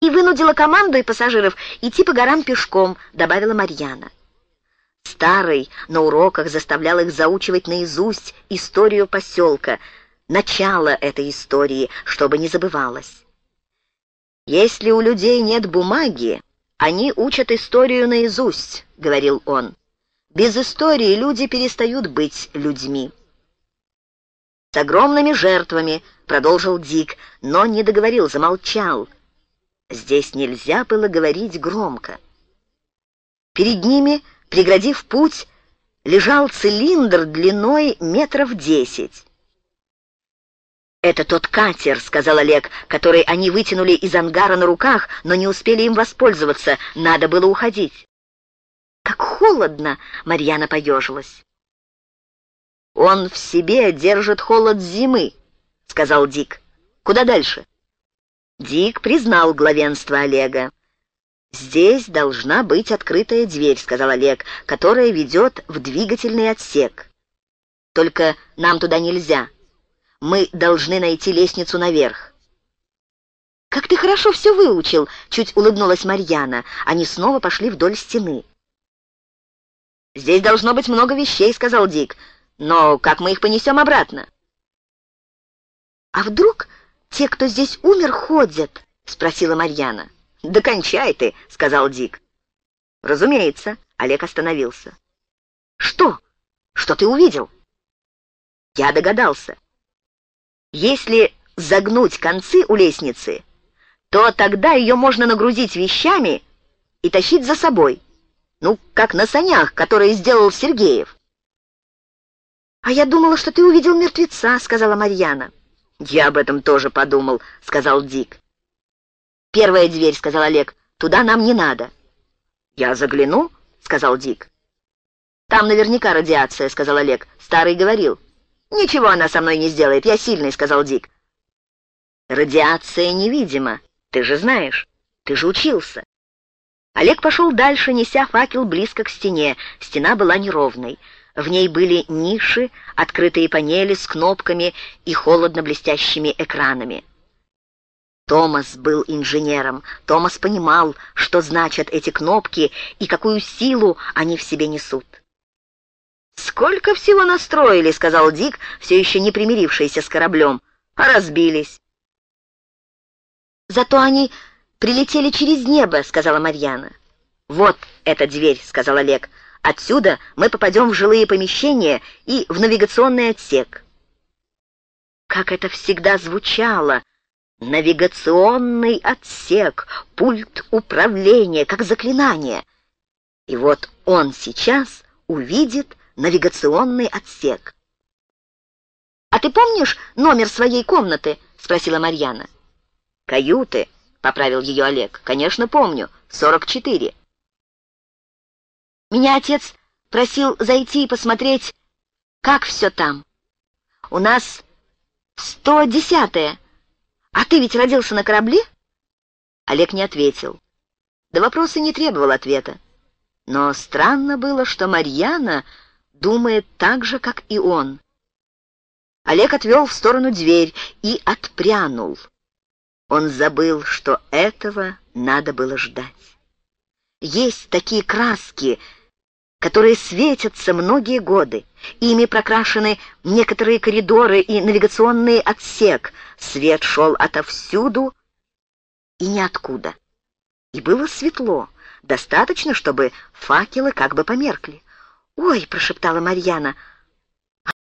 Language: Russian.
и вынудила команду и пассажиров идти по горам пешком», — добавила Марьяна. Старый на уроках заставлял их заучивать наизусть историю поселка, начало этой истории, чтобы не забывалось. «Если у людей нет бумаги, они учат историю наизусть», — говорил он. «Без истории люди перестают быть людьми». «С огромными жертвами», — продолжил Дик, но не договорил, замолчал. Здесь нельзя было говорить громко. Перед ними Преградив путь, лежал цилиндр длиной метров десять. «Это тот катер», — сказал Олег, который они вытянули из ангара на руках, но не успели им воспользоваться, надо было уходить. «Как холодно!» — Марьяна поежилась. «Он в себе держит холод зимы», — сказал Дик. «Куда дальше?» Дик признал главенство Олега. «Здесь должна быть открытая дверь», — сказал Олег, «которая ведет в двигательный отсек. Только нам туда нельзя. Мы должны найти лестницу наверх». «Как ты хорошо все выучил!» — чуть улыбнулась Марьяна. Они снова пошли вдоль стены. «Здесь должно быть много вещей», — сказал Дик. «Но как мы их понесем обратно?» «А вдруг те, кто здесь умер, ходят?» — спросила Марьяна. «Да кончай ты», — сказал Дик. «Разумеется», — Олег остановился. «Что? Что ты увидел?» «Я догадался. Если загнуть концы у лестницы, то тогда ее можно нагрузить вещами и тащить за собой. Ну, как на санях, которые сделал Сергеев». «А я думала, что ты увидел мертвеца», — сказала Марьяна. «Я об этом тоже подумал», — сказал Дик. «Первая дверь», — сказал Олег. «Туда нам не надо». «Я загляну», — сказал Дик. «Там наверняка радиация», — сказал Олег. Старый говорил. «Ничего она со мной не сделает, я сильный», — сказал Дик. «Радиация невидима, ты же знаешь, ты же учился». Олег пошел дальше, неся факел близко к стене. Стена была неровной. В ней были ниши, открытые панели с кнопками и холодно блестящими экранами. Томас был инженером. Томас понимал, что значат эти кнопки и какую силу они в себе несут. «Сколько всего настроили», — сказал Дик, все еще не примирившийся с кораблем. «А разбились». «Зато они прилетели через небо», — сказала Марьяна. «Вот эта дверь», — сказал Олег. «Отсюда мы попадем в жилые помещения и в навигационный отсек». Как это всегда звучало навигационный отсек, пульт управления, как заклинание. И вот он сейчас увидит навигационный отсек. «А ты помнишь номер своей комнаты?» — спросила Марьяна. «Каюты», — поправил ее Олег. «Конечно, помню. 44». «Меня отец просил зайти и посмотреть, как все там. У нас сто десятое». «А ты ведь родился на корабле?» Олег не ответил. Да вопрос не требовал ответа. Но странно было, что Марьяна думает так же, как и он. Олег отвел в сторону дверь и отпрянул. Он забыл, что этого надо было ждать. Есть такие краски, которые светятся многие годы. Ими прокрашены некоторые коридоры и навигационный отсек. Свет шел отовсюду и ниоткуда. И было светло, достаточно, чтобы факелы как бы померкли. «Ой!» — прошептала Марьяна —